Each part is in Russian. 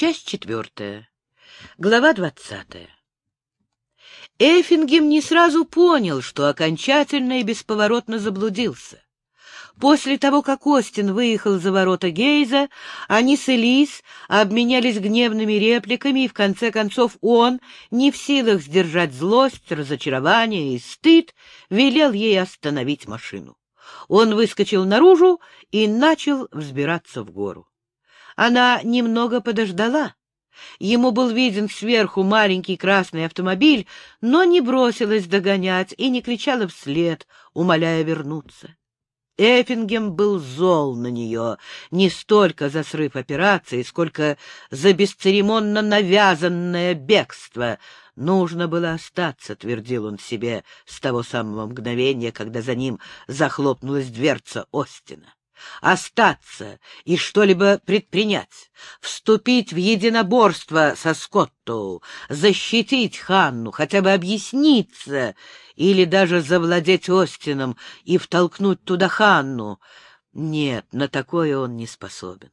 Часть четвертая. Глава двадцатая. Эффингем не сразу понял, что окончательно и бесповоротно заблудился. После того, как Остин выехал за ворота Гейза, они с Элис обменялись гневными репликами, и в конце концов он, не в силах сдержать злость, разочарование и стыд, велел ей остановить машину. Он выскочил наружу и начал взбираться в гору. Она немного подождала. Ему был виден сверху маленький красный автомобиль, но не бросилась догонять и не кричала вслед, умоляя вернуться. Эффингем был зол на нее не столько за срыв операции, сколько за бесцеремонно навязанное бегство. Нужно было остаться, — твердил он себе с того самого мгновения, когда за ним захлопнулась дверца Остина остаться и что-либо предпринять, вступить в единоборство со Скоттоу, защитить Ханну, хотя бы объясниться или даже завладеть Остином и втолкнуть туда Ханну. Нет, на такое он не способен.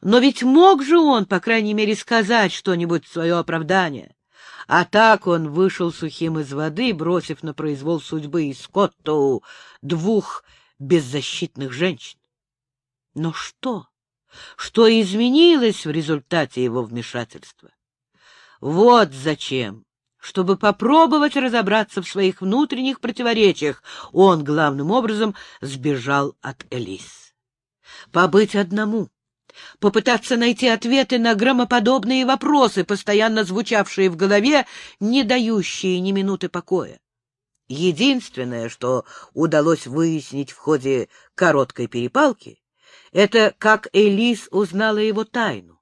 Но ведь мог же он, по крайней мере, сказать что-нибудь в свое оправдание. А так он вышел сухим из воды, бросив на произвол судьбы и Скоттоу двух беззащитных женщин. Но что? Что изменилось в результате его вмешательства? Вот зачем. Чтобы попробовать разобраться в своих внутренних противоречиях, он главным образом сбежал от Элис. Побыть одному, попытаться найти ответы на громоподобные вопросы, постоянно звучавшие в голове, не дающие ни минуты покоя. Единственное, что удалось выяснить в ходе короткой перепалки, это как Элис узнала его тайну.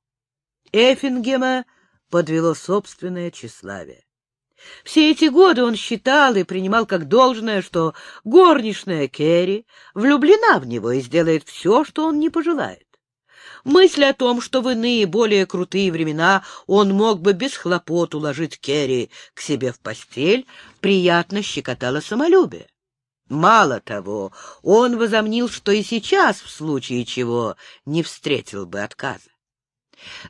Эффингема подвело собственное тщеславие. Все эти годы он считал и принимал как должное, что горничная Керри влюблена в него и сделает все, что он не пожелает. Мысль о том, что в иные более крутые времена он мог бы без хлопот уложить Керри к себе в постель, приятно щекотала самолюбие. Мало того, он возомнил, что и сейчас, в случае чего, не встретил бы отказа.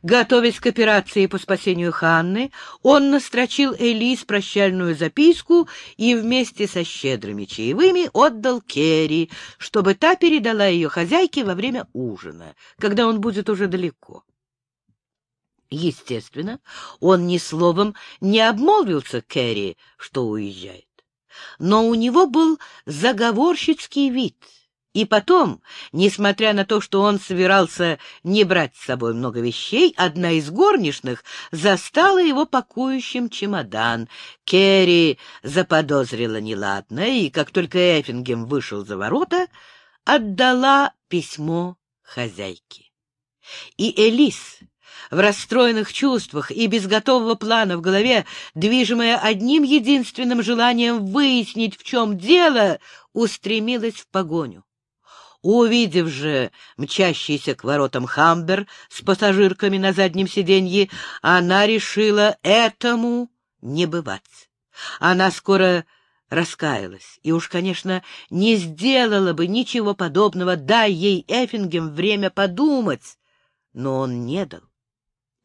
Готовясь к операции по спасению Ханны, он настрочил Элис прощальную записку и вместе со щедрыми чаевыми отдал Керри, чтобы та передала ее хозяйке во время ужина, когда он будет уже далеко. Естественно, он ни словом не обмолвился Керри, что уезжает но у него был заговорщицкий вид. И потом, несмотря на то, что он собирался не брать с собой много вещей, одна из горничных застала его пакующим чемодан. Керри заподозрила неладное, и как только Эффингем вышел за ворота, отдала письмо хозяйке. И Элис, в расстроенных чувствах и без готового плана в голове, движимая одним единственным желанием выяснить, в чем дело, устремилась в погоню. Увидев же мчащийся к воротам Хамбер с пассажирками на заднем сиденье, она решила этому не бывать. Она скоро раскаялась и уж, конечно, не сделала бы ничего подобного, дай ей Эффингем время подумать, но он не дал.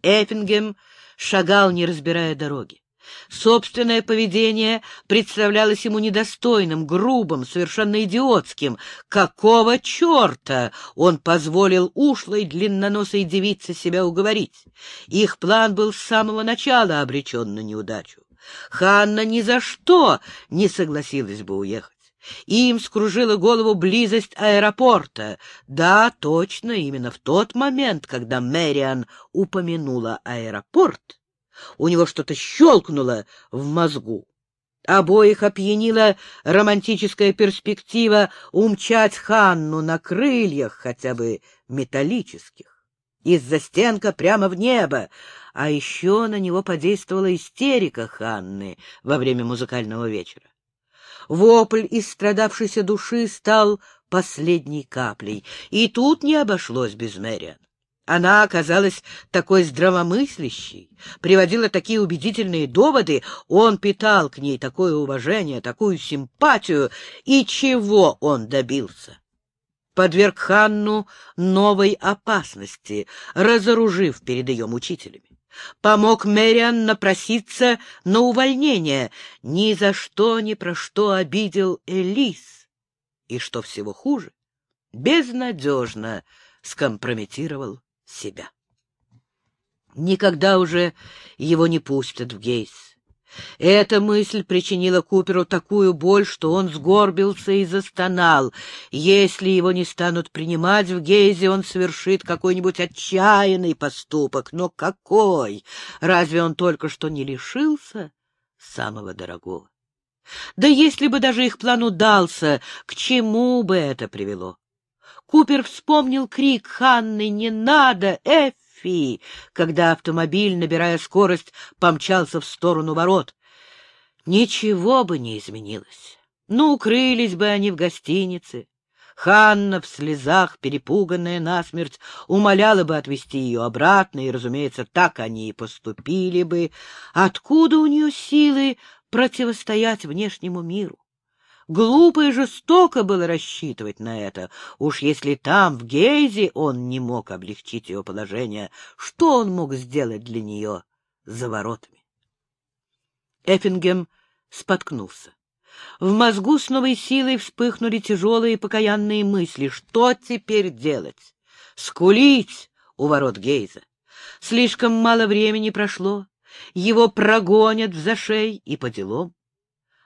Эффингем шагал, не разбирая дороги. Собственное поведение представлялось ему недостойным, грубым, совершенно идиотским. Какого черта он позволил ушлой длинноносой девице себя уговорить? Их план был с самого начала обречен на неудачу. Ханна ни за что не согласилась бы уехать. Им скружила голову близость аэропорта. Да, точно, именно в тот момент, когда Мэриан упомянула аэропорт, у него что-то щелкнуло в мозгу. Обоих опьянила романтическая перспектива умчать Ханну на крыльях, хотя бы металлических, из-за стенка прямо в небо, а еще на него подействовала истерика Ханны во время музыкального вечера. Вопль из страдавшейся души стал последней каплей, и тут не обошлось без Мэриан. Она оказалась такой здравомыслящей, приводила такие убедительные доводы, он питал к ней такое уважение, такую симпатию, и чего он добился? подверг Ханну новой опасности, разоружив перед ее мучителями. Помог Мэриан напроситься на увольнение, ни за что ни про что обидел Элис. И, что всего хуже, безнадежно скомпрометировал себя. Никогда уже его не пустят в Гейс. Эта мысль причинила Куперу такую боль, что он сгорбился и застонал. Если его не станут принимать в Гейзе, он совершит какой-нибудь отчаянный поступок. Но какой? Разве он только что не лишился самого дорогого? Да если бы даже их план удался, к чему бы это привело? Купер вспомнил крик Ханны «Не надо, Эф!» Фи, когда автомобиль, набирая скорость, помчался в сторону ворот. Ничего бы не изменилось. Ну, укрылись бы они в гостинице. Ханна в слезах, перепуганная насмерть, умоляла бы отвезти ее обратно, и, разумеется, так они и поступили бы. Откуда у нее силы противостоять внешнему миру? Глупо и жестоко было рассчитывать на это. Уж если там, в Гейзе, он не мог облегчить ее положение, что он мог сделать для нее за воротами? Эффингем споткнулся. В мозгу с новой силой вспыхнули тяжелые покаянные мысли. Что теперь делать? Скулить у ворот Гейза. Слишком мало времени прошло. Его прогонят в зашей и по делам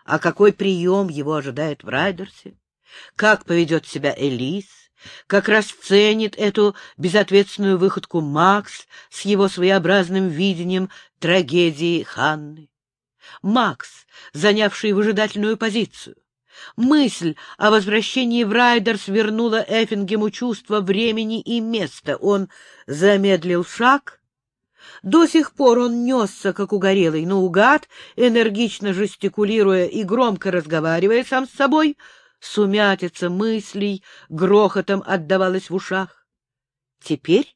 а какой прием его ожидает в Райдерсе, как поведет себя Элис, как расценит эту безответственную выходку Макс с его своеобразным видением трагедии Ханны. Макс, занявший выжидательную позицию. Мысль о возвращении в Райдерс вернула Эффингему чувство времени и места. Он замедлил шаг — до сих пор он несся, как угорелый, наугад, энергично жестикулируя и громко разговаривая сам с собой, сумятица мыслей грохотом отдавалась в ушах. Теперь,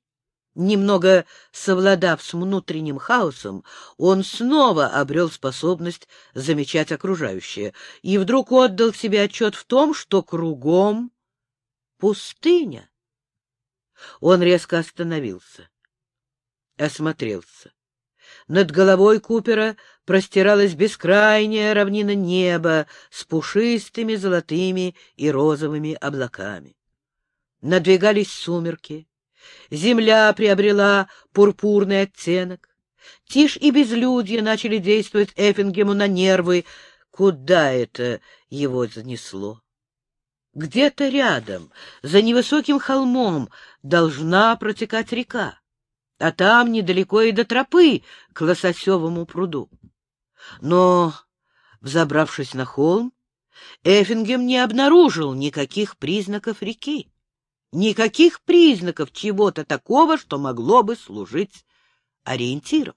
немного совладав с внутренним хаосом, он снова обрел способность замечать окружающее и вдруг отдал себе отчет в том, что кругом пустыня. Он резко остановился осмотрелся. Над головой Купера простиралась бескрайняя равнина неба с пушистыми золотыми и розовыми облаками. Надвигались сумерки. Земля приобрела пурпурный оттенок. Тишь и безлюдье начали действовать Эффингему на нервы. Куда это его занесло? Где-то рядом, за невысоким холмом, должна протекать река а там недалеко и до тропы к Лососевому пруду. Но, взобравшись на холм, Эффингем не обнаружил никаких признаков реки, никаких признаков чего-то такого, что могло бы служить ориентиром.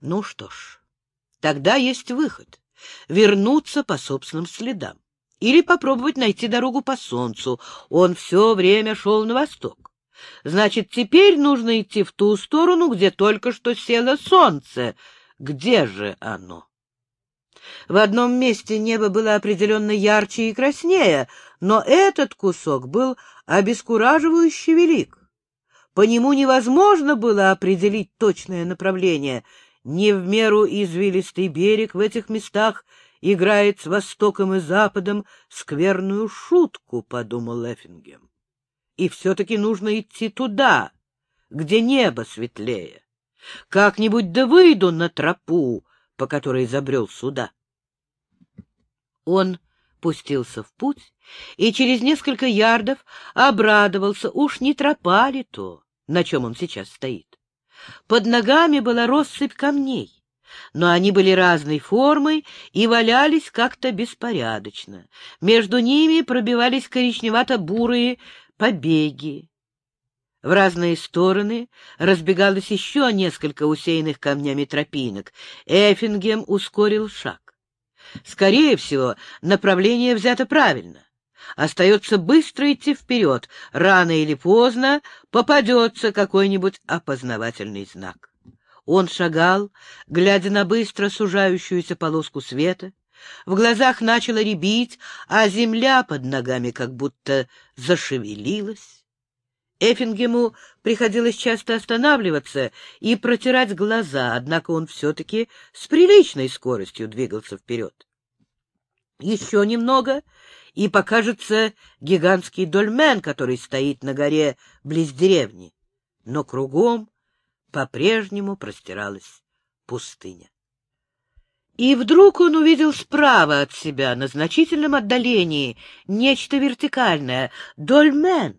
Ну что ж, тогда есть выход — вернуться по собственным следам или попробовать найти дорогу по солнцу. Он все время шел на восток. Значит, теперь нужно идти в ту сторону, где только что село солнце. Где же оно? В одном месте небо было определенно ярче и краснее, но этот кусок был обескураживающе велик. По нему невозможно было определить точное направление. Не в меру извилистый берег в этих местах играет с востоком и западом скверную шутку, — подумал Эффингем и все-таки нужно идти туда, где небо светлее. Как-нибудь да выйду на тропу, по которой забрел сюда. Он пустился в путь и через несколько ярдов обрадовался, уж не тропа ли то, на чем он сейчас стоит. Под ногами была россыпь камней, но они были разной формы и валялись как-то беспорядочно. Между ними пробивались коричневато-бурые побеги. В разные стороны разбегалось еще несколько усеянных камнями тропинок. Эффингем ускорил шаг. Скорее всего, направление взято правильно. Остается быстро идти вперед. Рано или поздно попадется какой-нибудь опознавательный знак. Он шагал, глядя на быстро сужающуюся полоску света, в глазах начало рябить, а земля под ногами как будто зашевелилась. Эффингему приходилось часто останавливаться и протирать глаза, однако он все-таки с приличной скоростью двигался вперед. Еще немного, и покажется гигантский дольмен, который стоит на горе близ деревни. Но кругом по-прежнему простиралась пустыня. И вдруг он увидел справа от себя, на значительном отдалении, нечто вертикальное — дольмен.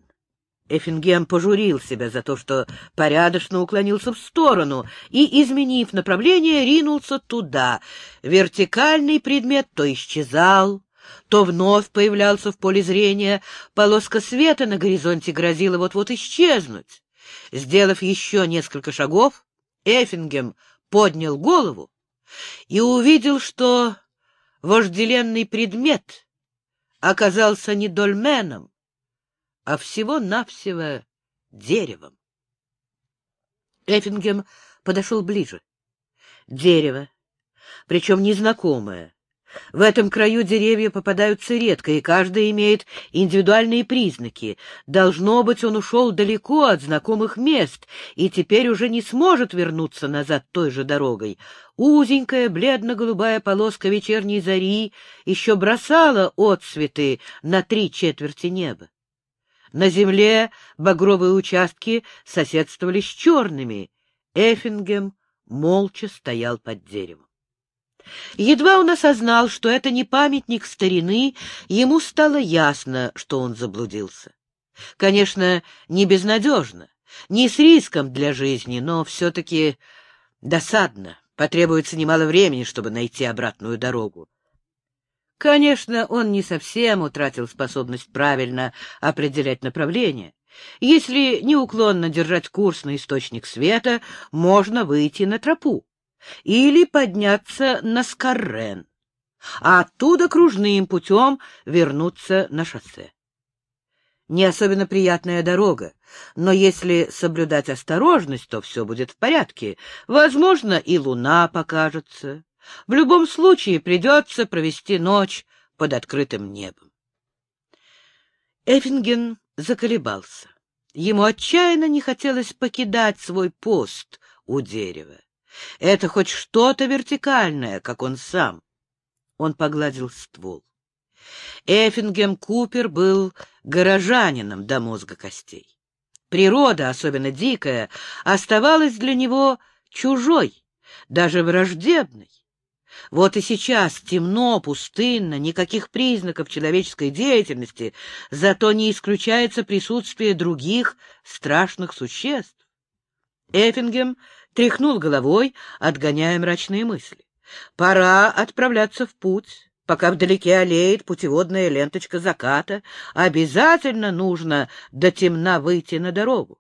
Эффингем пожурил себя за то, что порядочно уклонился в сторону и, изменив направление, ринулся туда. Вертикальный предмет то исчезал, то вновь появлялся в поле зрения, полоска света на горизонте грозила вот-вот исчезнуть. Сделав еще несколько шагов, Эффингем поднял голову и увидел, что вожделенный предмет оказался не дольменом, а всего-навсего деревом. Эффингем подошел ближе. Дерево, причем незнакомое, в этом краю деревья попадаются редко, и каждый имеет индивидуальные признаки. Должно быть, он ушел далеко от знакомых мест и теперь уже не сможет вернуться назад той же дорогой. Узенькая бледно-голубая полоска вечерней зари еще бросала отсветы на три четверти неба. На земле багровые участки соседствовали с черными. Эффингем молча стоял под деревом. Едва он осознал, что это не памятник старины, ему стало ясно, что он заблудился. Конечно, не безнадежно, не с риском для жизни, но все-таки досадно. Потребуется немало времени, чтобы найти обратную дорогу. Конечно, он не совсем утратил способность правильно определять направление. Если неуклонно держать курс на источник света, можно выйти на тропу или подняться на Скаррен, а оттуда кружным путем вернуться на шоссе. Не особенно приятная дорога, но если соблюдать осторожность, то все будет в порядке. Возможно, и луна покажется. В любом случае придется провести ночь под открытым небом. Эффинген заколебался. Ему отчаянно не хотелось покидать свой пост у дерева. Это хоть что-то вертикальное, как он сам. Он погладил ствол. Эффингем Купер был горожанином до мозга костей. Природа, особенно дикая, оставалась для него чужой, даже враждебной. Вот и сейчас темно, пустынно, никаких признаков человеческой деятельности, зато не исключается присутствие других страшных существ. Эффингем тряхнул головой, отгоняя мрачные мысли. Пора отправляться в путь. Пока вдалеке олеет путеводная ленточка заката, обязательно нужно до темна выйти на дорогу.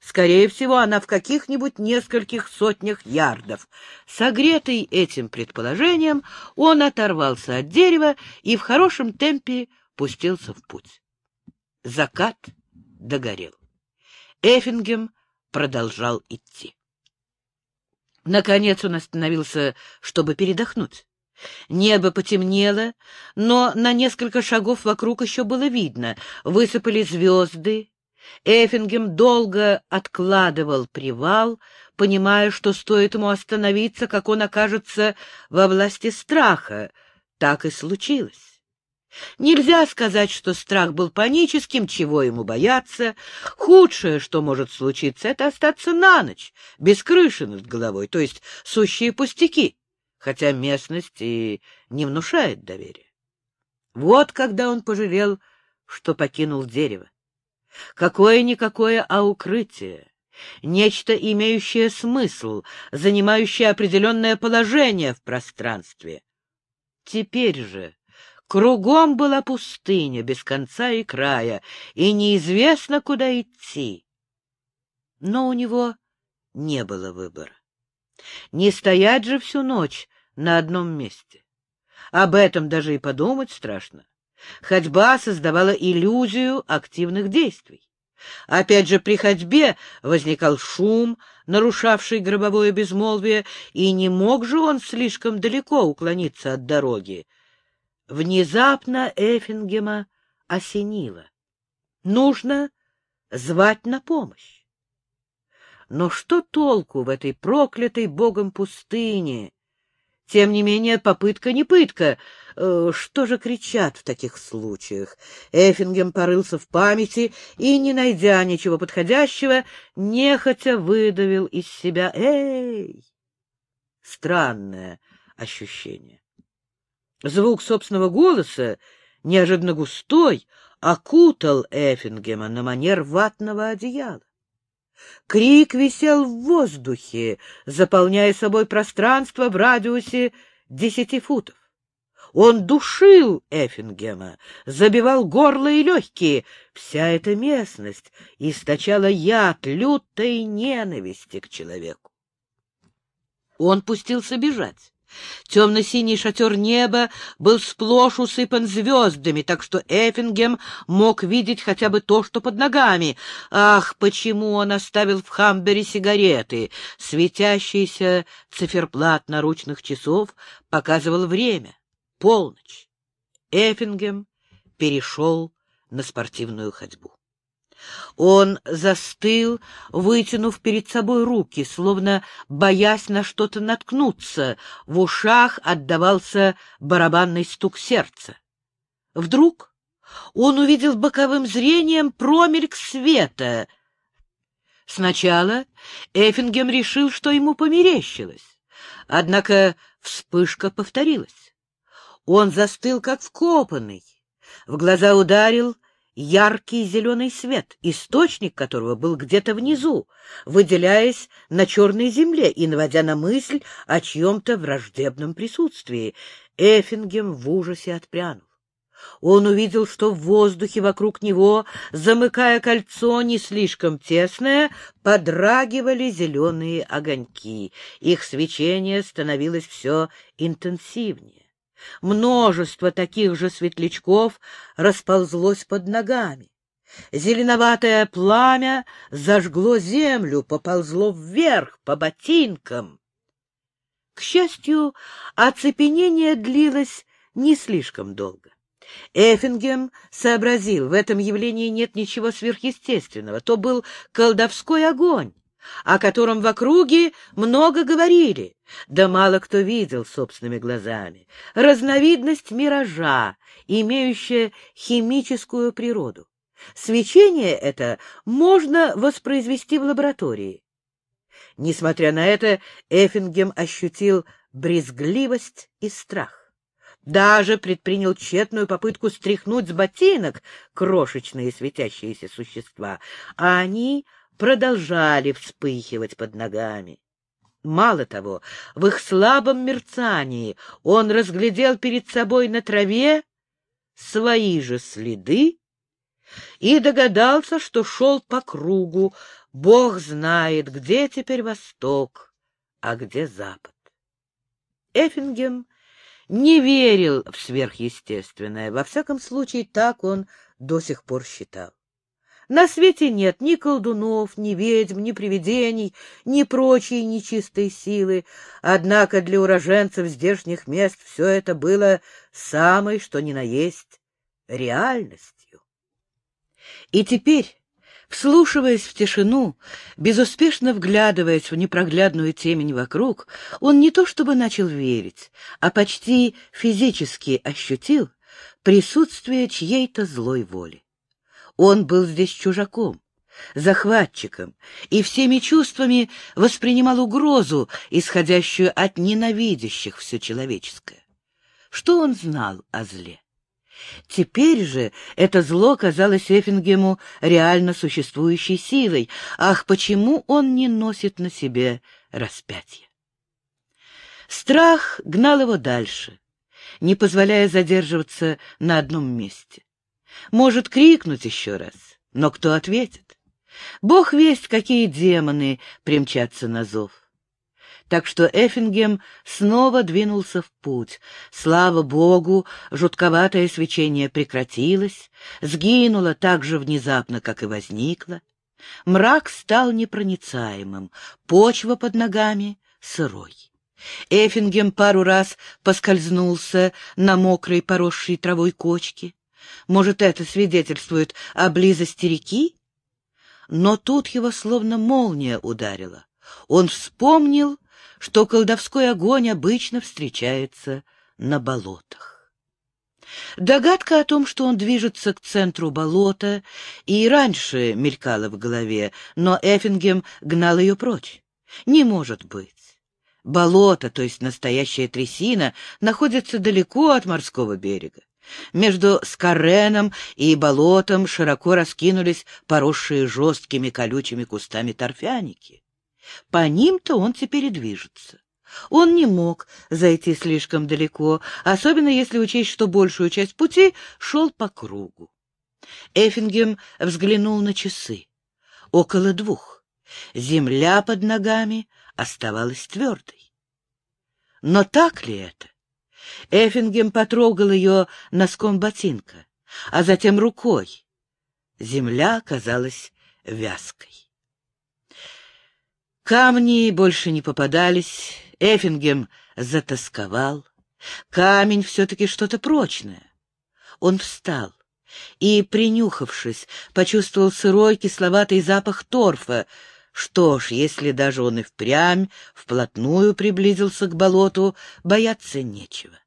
Скорее всего, она в каких-нибудь нескольких сотнях ярдов. Согретый этим предположением, он оторвался от дерева и в хорошем темпе пустился в путь. Закат догорел. Эффингем продолжал идти. Наконец он остановился, чтобы передохнуть. Небо потемнело, но на несколько шагов вокруг еще было видно. Высыпали звезды. Эффингем долго откладывал привал, понимая, что стоит ему остановиться, как он окажется во власти страха. Так и случилось. Нельзя сказать, что страх был паническим, чего ему бояться. Худшее, что может случиться, это остаться на ночь, без крыши над головой, то есть сущие пустяки, хотя местность и не внушает доверия. Вот когда он пожалел, что покинул дерево. Какое-никакое, а укрытие. Нечто, имеющее смысл, занимающее определенное положение в пространстве. Теперь же Кругом была пустыня, без конца и края, и неизвестно, куда идти. Но у него не было выбора. Не стоять же всю ночь на одном месте. Об этом даже и подумать страшно. Ходьба создавала иллюзию активных действий. Опять же, при ходьбе возникал шум, нарушавший гробовое безмолвие, и не мог же он слишком далеко уклониться от дороги. Внезапно Эффингема осенило. Нужно звать на помощь. Но что толку в этой проклятой богом пустыне? Тем не менее, попытка не пытка. Э, что же кричат в таких случаях? Эффингем порылся в памяти и, не найдя ничего подходящего, нехотя выдавил из себя «Эй!» Странное ощущение. Звук собственного голоса, неожиданно густой, окутал Эффингема на манер ватного одеяла. Крик висел в воздухе, заполняя собой пространство в радиусе десяти футов. Он душил Эффингема, забивал горло и легкие. Вся эта местность источала яд лютой ненависти к человеку. Он пустился бежать. Темно-синий шатер неба был сплошь усыпан звездами, так что Эффингем мог видеть хотя бы то, что под ногами. Ах, почему он оставил в Хамбере сигареты? Светящийся циферблат наручных часов показывал время. Полночь. Эффингем перешел на спортивную ходьбу. Он застыл, вытянув перед собой руки, словно боясь на что-то наткнуться. В ушах отдавался барабанный стук сердца. Вдруг он увидел боковым зрением промельк света. Сначала Эффингем решил, что ему померещилось. Однако вспышка повторилась. Он застыл, как вкопанный. В глаза ударил яркий зеленый свет, источник которого был где-то внизу, выделяясь на черной земле и наводя на мысль о чьем-то враждебном присутствии. Эффингем в ужасе отпрянул. Он увидел, что в воздухе вокруг него, замыкая кольцо не слишком тесное, подрагивали зеленые огоньки. Их свечение становилось все интенсивнее. Множество таких же светлячков расползлось под ногами. Зеленоватое пламя зажгло землю, поползло вверх по ботинкам. К счастью, оцепенение длилось не слишком долго. Эффингем сообразил, в этом явлении нет ничего сверхъестественного. То был колдовской огонь, о котором в округе много говорили, да мало кто видел собственными глазами. Разновидность миража, имеющая химическую природу. Свечение это можно воспроизвести в лаборатории. Несмотря на это, Эффингем ощутил брезгливость и страх. Даже предпринял тщетную попытку стряхнуть с ботинок крошечные светящиеся существа, а они продолжали вспыхивать под ногами. Мало того, в их слабом мерцании он разглядел перед собой на траве свои же следы и догадался, что шел по кругу. Бог знает, где теперь восток, а где запад. Эффингем не верил в сверхъестественное, во всяком случае так он до сих пор считал. На свете нет ни колдунов, ни ведьм, ни привидений, ни прочей нечистой силы. Однако для уроженцев здешних мест все это было самой, что ни на есть, реальностью. И теперь, вслушиваясь в тишину, безуспешно вглядываясь в непроглядную темень вокруг, он не то чтобы начал верить, а почти физически ощутил присутствие чьей-то злой воли. Он был здесь чужаком, захватчиком, и всеми чувствами воспринимал угрозу, исходящую от ненавидящих все человеческое. Что он знал о зле? Теперь же это зло казалось Эффингему реально существующей силой. Ах, почему он не носит на себе распятие? Страх гнал его дальше, не позволяя задерживаться на одном месте. Может крикнуть еще раз, но кто ответит? Бог весть, какие демоны примчатся на зов. Так что Эффингем снова двинулся в путь. Слава Богу, жутковатое свечение прекратилось, сгинуло так же внезапно, как и возникло. Мрак стал непроницаемым, почва под ногами сырой. Эффингем пару раз поскользнулся на мокрой поросшей травой кочке. Может, это свидетельствует о близости реки? Но тут его словно молния ударила. Он вспомнил, что колдовской огонь обычно встречается на болотах. Догадка о том, что он движется к центру болота, и раньше мелькала в голове, но Эффингем гнал ее прочь. Не может быть. Болото, то есть настоящая трясина, находится далеко от морского берега. Между Скареном и болотом широко раскинулись поросшие жесткими колючими кустами торфяники. По ним-то он теперь и движется. Он не мог зайти слишком далеко, особенно если учесть, что большую часть пути шел по кругу. Эффингем взглянул на часы. Около двух. Земля под ногами оставалась твердой. Но так ли это? Эффингем потрогал ее носком ботинка, а затем рукой. Земля казалась вязкой. Камни больше не попадались, Эффингем затасковал. Камень все-таки что-то прочное. Он встал и, принюхавшись, почувствовал сырой кисловатый запах торфа. Что ж, если даже он и впрямь вплотную приблизился к болоту, бояться нечего.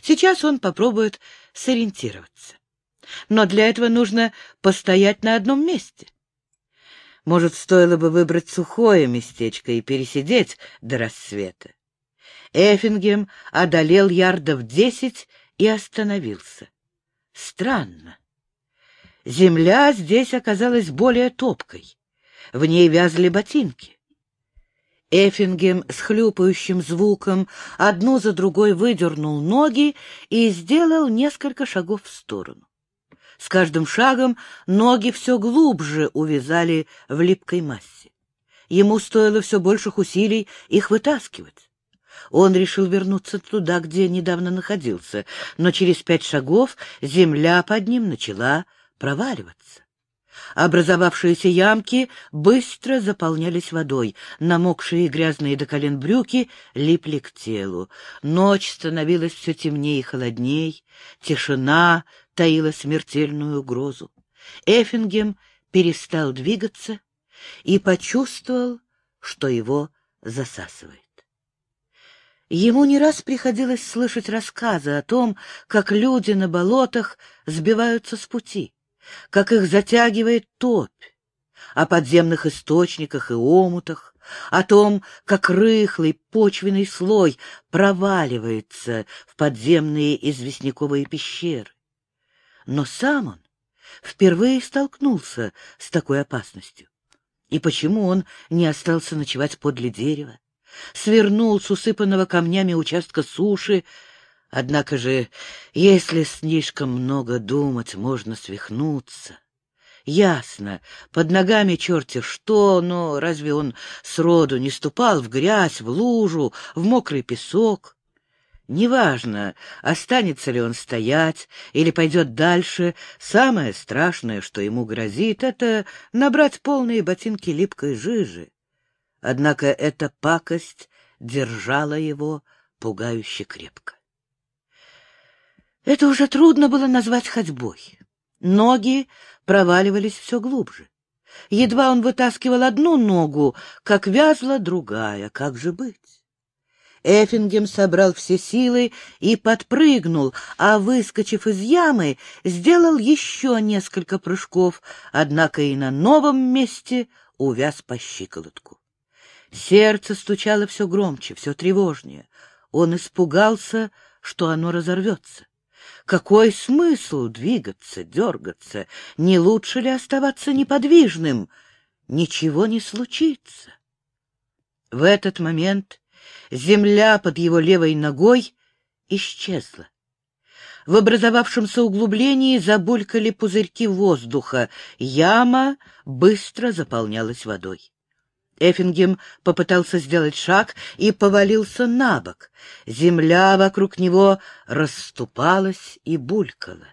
Сейчас он попробует сориентироваться. Но для этого нужно постоять на одном месте. Может, стоило бы выбрать сухое местечко и пересидеть до рассвета. Эффингем одолел ярдов десять и остановился. Странно. Земля здесь оказалась более топкой. В ней вязли ботинки. Эффингем с хлюпающим звуком одну за другой выдернул ноги и сделал несколько шагов в сторону. С каждым шагом ноги все глубже увязали в липкой массе. Ему стоило все больших усилий их вытаскивать. Он решил вернуться туда, где недавно находился, но через пять шагов земля под ним начала проваливаться. Образовавшиеся ямки быстро заполнялись водой, намокшие и грязные до колен брюки липли к телу. Ночь становилась все темнее и холодней, тишина таила смертельную угрозу. Эффингем перестал двигаться и почувствовал, что его засасывает. Ему не раз приходилось слышать рассказы о том, как люди на болотах сбиваются с пути, как их затягивает топь, о подземных источниках и омутах, о том, как рыхлый почвенный слой проваливается в подземные известняковые пещеры. Но сам он впервые столкнулся с такой опасностью. И почему он не остался ночевать подле дерева? Свернул с усыпанного камнями участка суши. Однако же, если слишком много думать, можно свихнуться. Ясно, под ногами черти что, но разве он сроду не ступал в грязь, в лужу, в мокрый песок? Неважно, останется ли он стоять или пойдет дальше, самое страшное, что ему грозит, это набрать полные ботинки липкой жижи. Однако эта пакость держала его пугающе крепко. Это уже трудно было назвать ходьбой. Ноги проваливались все глубже. Едва он вытаскивал одну ногу, как вязла другая. Как же быть? Эффингем собрал все силы и подпрыгнул, а, выскочив из ямы, сделал еще несколько прыжков, однако и на новом месте увяз по щиколотку. Сердце стучало все громче, все тревожнее. Он испугался, что оно разорвется. Какой смысл двигаться, дергаться? Не лучше ли оставаться неподвижным? Ничего не случится. В этот момент Земля под его левой ногой исчезла. В образовавшемся углублении забулькали пузырьки воздуха. Яма быстро заполнялась водой. Эффингем попытался сделать шаг и повалился на бок. Земля вокруг него расступалась и булькала.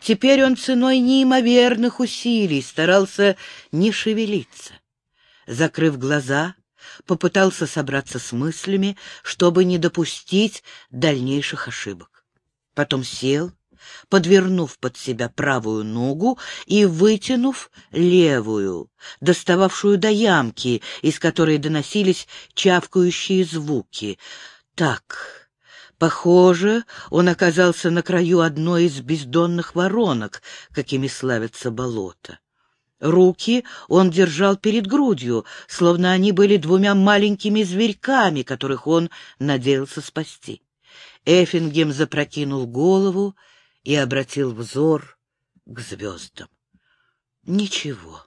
Теперь он ценой неимоверных усилий старался не шевелиться. Закрыв глаза, попытался собраться с мыслями, чтобы не допустить дальнейших ошибок. Потом сел, подвернув под себя правую ногу и вытянув левую, достававшую до ямки, из которой доносились чавкающие звуки. Так, похоже, он оказался на краю одной из бездонных воронок, какими славятся болота. Руки он держал перед грудью, словно они были двумя маленькими зверьками, которых он надеялся спасти. Эффингем запрокинул голову и обратил взор к звездам. Ничего,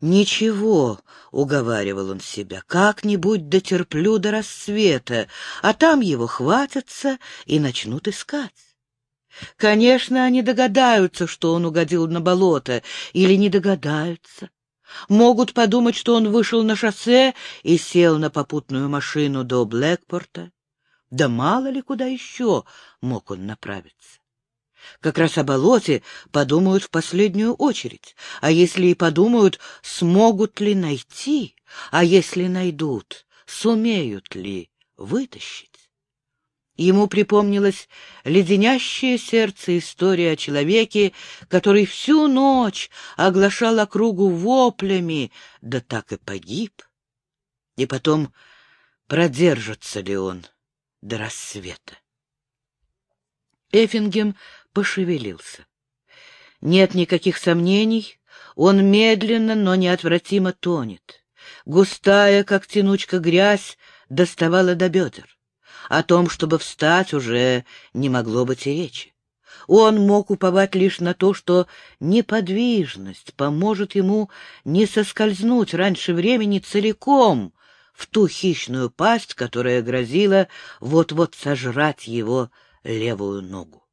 ничего, — уговаривал он себя, — как-нибудь дотерплю до рассвета, а там его хватятся и начнут искать. Конечно, они догадаются, что он угодил на болото, или не догадаются. Могут подумать, что он вышел на шоссе и сел на попутную машину до Блэкпорта. Да мало ли куда еще мог он направиться. Как раз о болоте подумают в последнюю очередь. А если и подумают, смогут ли найти, а если найдут, сумеют ли вытащить? Ему припомнилась леденящее сердце история о человеке, который всю ночь оглашал округу воплями, да так и погиб. И потом, продержится ли он до рассвета? Эффингем пошевелился. Нет никаких сомнений, он медленно, но неотвратимо тонет. Густая, как тянучка, грязь доставала до бедер. О том, чтобы встать, уже не могло быть и речи. Он мог уповать лишь на то, что неподвижность поможет ему не соскользнуть раньше времени целиком в ту хищную пасть, которая грозила вот-вот сожрать его левую ногу.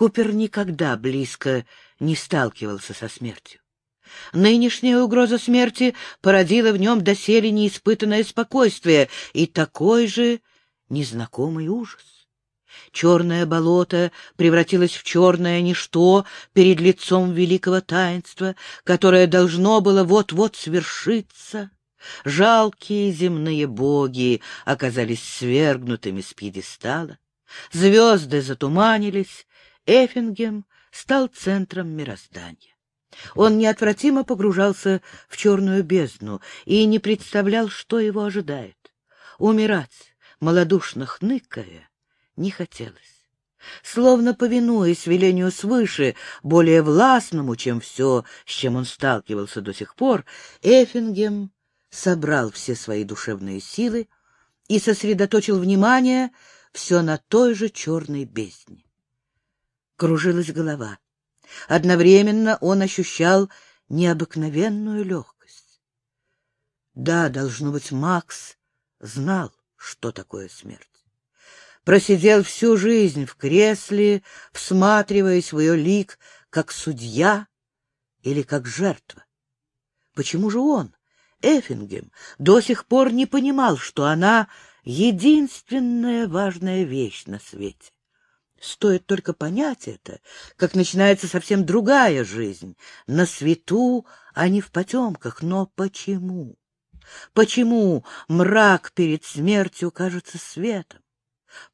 Купер никогда близко не сталкивался со смертью. Нынешняя угроза смерти породила в нем доселе неиспытанное спокойствие и такой же незнакомый ужас. Черное болото превратилось в черное ничто перед лицом великого таинства, которое должно было вот-вот свершиться. Жалкие земные боги оказались свергнутыми с пьедестала. Звезды затуманились, Эффингем стал центром мироздания. Он неотвратимо погружался в черную бездну и не представлял, что его ожидает. Умирать, малодушно хныкая, не хотелось. Словно повинуясь велению свыше, более властному, чем все, с чем он сталкивался до сих пор, Эффингем собрал все свои душевные силы и сосредоточил внимание все на той же черной бездне. Кружилась голова. Одновременно он ощущал необыкновенную легкость. Да, должно быть, Макс знал, что такое смерть. Просидел всю жизнь в кресле, всматриваясь в ее лик, как судья или как жертва. Почему же он, Эффингем, до сих пор не понимал, что она — единственная важная вещь на свете? Стоит только понять это, как начинается совсем другая жизнь, на свету, а не в потемках. Но почему? Почему мрак перед смертью кажется светом?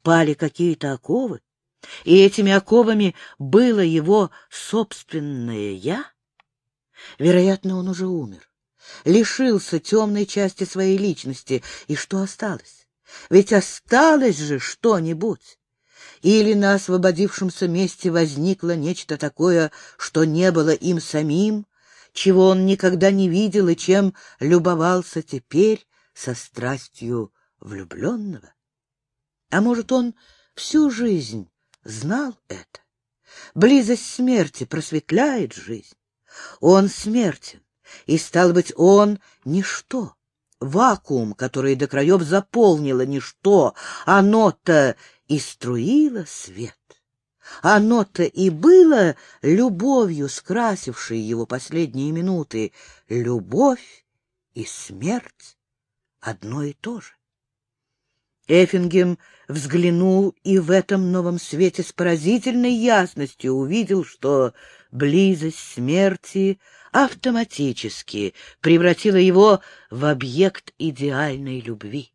Пали какие-то оковы, и этими оковами было его собственное «я»? Вероятно, он уже умер, лишился темной части своей личности, и что осталось? Ведь осталось же что-нибудь. Или на освободившемся месте возникло нечто такое, что не было им самим, чего он никогда не видел и чем любовался теперь со страстью влюбленного? А может, он всю жизнь знал это? Близость смерти просветляет жизнь. Он смертен, и, стал быть, он — ничто. Вакуум, который до краев заполнило ничто, оно-то и струило свет. Оно-то и было любовью, скрасившей его последние минуты. Любовь и смерть — одно и то же. Эффингем взглянул и в этом новом свете с поразительной ясностью увидел, что близость смерти автоматически превратила его в объект идеальной любви.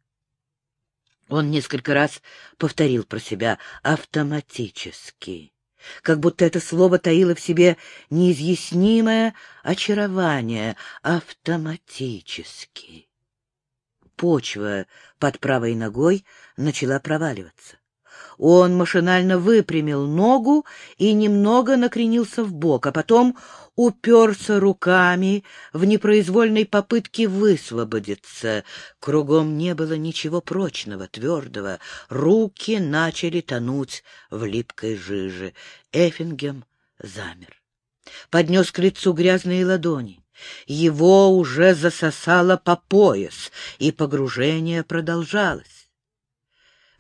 Он несколько раз повторил про себя «автоматически», как будто это слово таило в себе неизъяснимое очарование «автоматически». Почва под правой ногой начала проваливаться. Он машинально выпрямил ногу и немного накренился в бок, а потом уперся руками в непроизвольной попытке высвободиться. Кругом не было ничего прочного, твердого. Руки начали тонуть в липкой жиже. Эффингем замер. Поднес к лицу грязные ладони. Его уже засосало по пояс, и погружение продолжалось.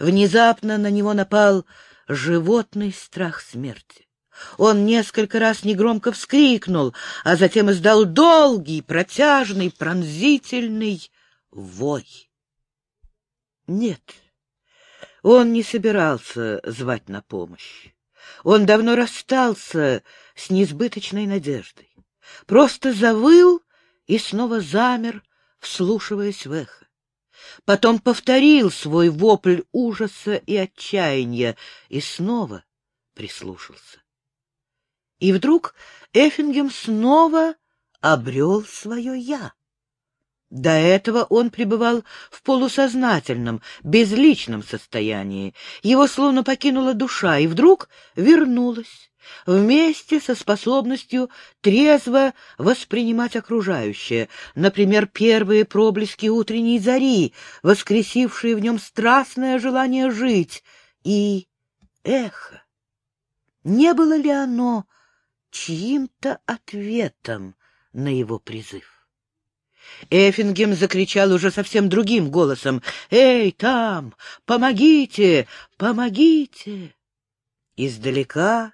Внезапно на него напал животный страх смерти. Он несколько раз негромко вскрикнул, а затем издал долгий, протяжный, пронзительный вой. Нет, он не собирался звать на помощь. Он давно расстался с несбыточной надеждой. Просто завыл и снова замер, вслушиваясь в эхо. Потом повторил свой вопль ужаса и отчаяния и снова прислушался. И вдруг Эффингем снова обрел свое «я». До этого он пребывал в полусознательном, безличном состоянии. Его словно покинула душа, и вдруг вернулась вместе со способностью трезво воспринимать окружающее, например, первые проблески утренней зари, воскресившие в нем страстное желание жить, и эхо. Не было ли оно чьим-то ответом на его призыв? Эффингем закричал уже совсем другим голосом. «Эй, там! Помогите! Помогите!» Издалека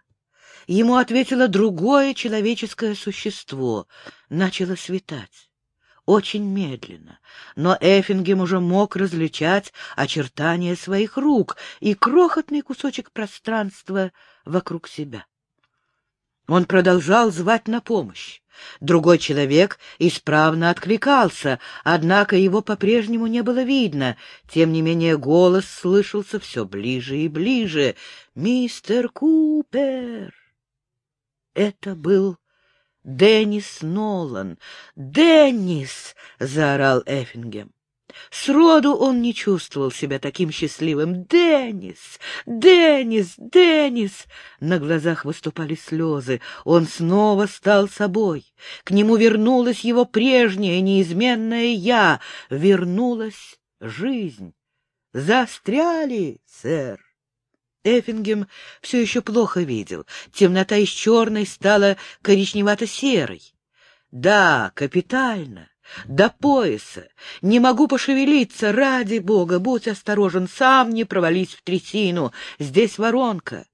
Ему ответило другое человеческое существо. Начало светать. Очень медленно, но Эффингем уже мог различать очертания своих рук и крохотный кусочек пространства вокруг себя. Он продолжал звать на помощь. Другой человек исправно откликался, однако его по-прежнему не было видно. Тем не менее голос слышался все ближе и ближе. «Мистер Купер!» Это был Деннис Нолан. «Деннис!» — заорал Эффингем. Сроду он не чувствовал себя таким счастливым. «Деннис! Деннис! Деннис!» На глазах выступали слезы. Он снова стал собой. К нему вернулась его прежняя неизменная «я». Вернулась жизнь. «Застряли, сэр!» Эффингем все еще плохо видел. Темнота из черной стала коричневато-серой. Да, капитально. До пояса. Не могу пошевелиться, ради бога, будь осторожен, сам не провались в трясину. Здесь воронка.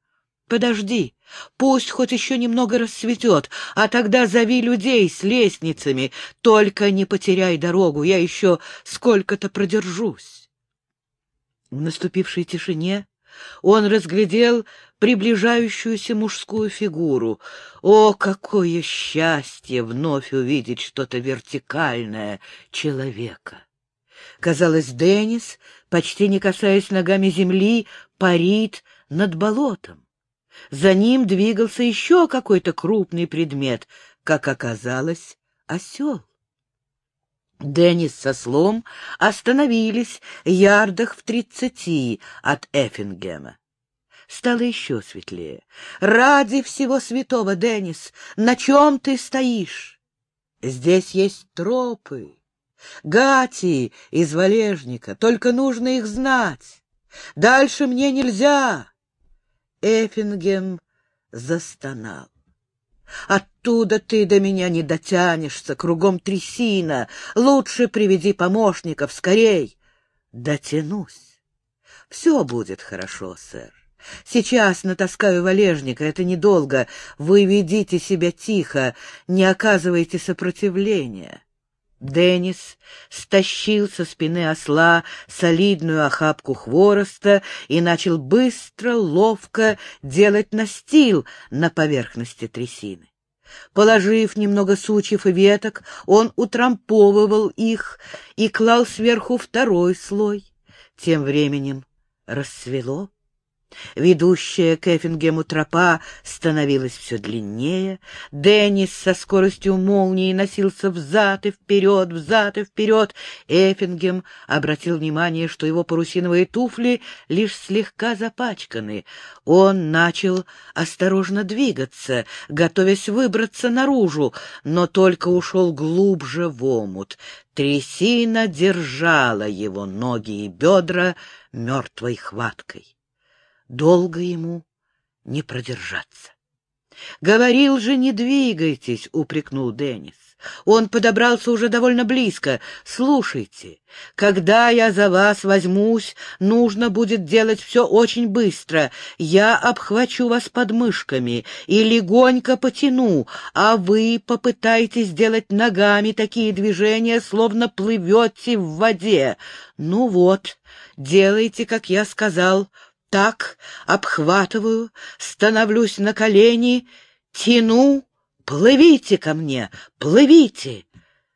Подожди, пусть хоть еще немного рассветет, а тогда зови людей с лестницами. Только не потеряй дорогу, я еще сколько-то продержусь. В наступившей тишине он разглядел приближающуюся мужскую фигуру. О, какое счастье вновь увидеть что-то вертикальное человека! Казалось, Деннис, почти не касаясь ногами земли, парит над болотом. За ним двигался еще какой-то крупный предмет, как оказалось, осел. Деннис со слом остановились ярдах в тридцати от Эффингема. Стало еще светлее. «Ради всего святого, Деннис, на чем ты стоишь? Здесь есть тропы, гати из валежника, только нужно их знать. Дальше мне нельзя!» Эффингем застонал. Оттуда ты до меня не дотянешься, кругом трясина. Лучше приведи помощников, скорей. Дотянусь. Все будет хорошо, сэр. Сейчас натаскаю валежника, это недолго. Вы ведите себя тихо, не оказывайте сопротивления. Деннис стащил со спины осла солидную охапку хвороста и начал быстро, ловко делать настил на поверхности трясины. Положив немного сучьев и веток, он утрамповывал их и клал сверху второй слой. Тем временем рассвело. Ведущая к Эффингему тропа становилась все длиннее. Деннис со скоростью молнии носился взад и вперед, взад и вперед. Эффингем обратил внимание, что его парусиновые туфли лишь слегка запачканы. Он начал осторожно двигаться, готовясь выбраться наружу, но только ушел глубже в омут. Трясина держала его ноги и бедра мертвой хваткой долго ему не продержаться. «Говорил же, не двигайтесь!» — упрекнул Деннис. Он подобрался уже довольно близко. «Слушайте, когда я за вас возьмусь, нужно будет делать все очень быстро. Я обхвачу вас подмышками и легонько потяну, а вы попытайтесь сделать ногами такие движения, словно плывете в воде. Ну вот, делайте, как я сказал, так обхватываю, становлюсь на колени, тяну, плывите ко мне, плывите.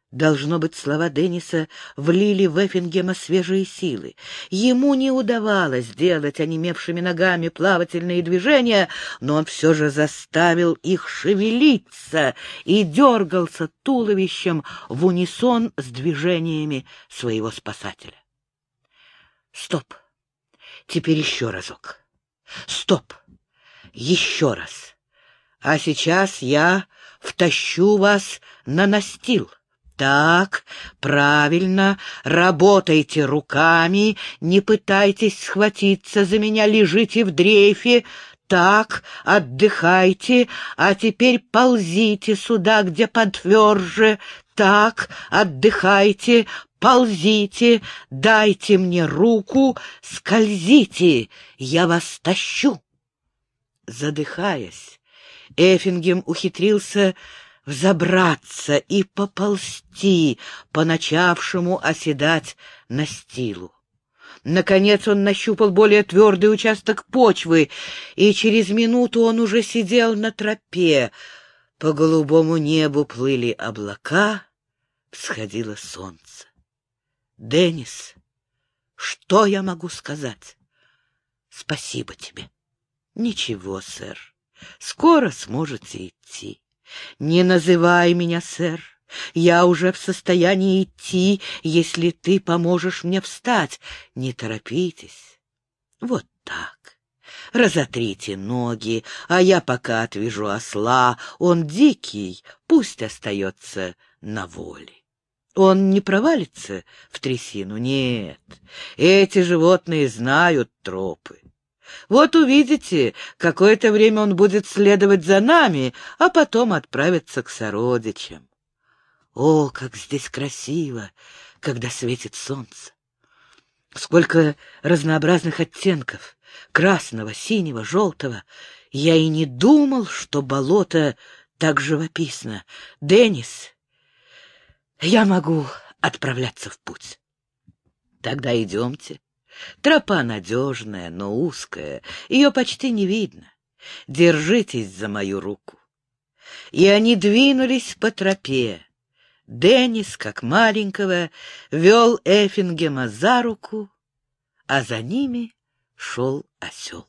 Должно быть, слова Денниса влили в Эффингема свежие силы. Ему не удавалось делать онемевшими ногами плавательные движения, но он все же заставил их шевелиться и дергался туловищем в унисон с движениями своего спасателя. Стоп! Теперь еще разок. Стоп! Еще раз. А сейчас я втащу вас на настил. Так, правильно, работайте руками, не пытайтесь схватиться за меня, лежите в дрейфе. Так, отдыхайте, а теперь ползите сюда, где потверже. Так, отдыхайте, ползите, дайте мне руку, скользите, я вас тащу. Задыхаясь, Эффингем ухитрился взобраться и поползти по начавшему оседать настилу. Наконец он нащупал более твердый участок почвы, и через минуту он уже сидел на тропе. По голубому небу плыли облака, всходило солнце. Деннис, что я могу сказать? Спасибо тебе. Ничего, сэр. Скоро сможете идти. Не называй меня, сэр. Я уже в состоянии идти, если ты поможешь мне встать. Не торопитесь. Вот так. Разотрите ноги, а я пока отвяжу осла. Он дикий, пусть остается на воле. Он не провалится в трясину? Нет. Эти животные знают тропы. Вот увидите, какое-то время он будет следовать за нами, а потом отправиться к сородичам. О, как здесь красиво, когда светит солнце! Сколько разнообразных оттенков — красного, синего, желтого. Я и не думал, что болото так живописно. Деннис, я могу отправляться в путь. Тогда идемте. Тропа надежная, но узкая, ее почти не видно. Держитесь за мою руку. И они двинулись по тропе. Деннис, как маленького, вел Эффингема за руку, а за ними шел осел.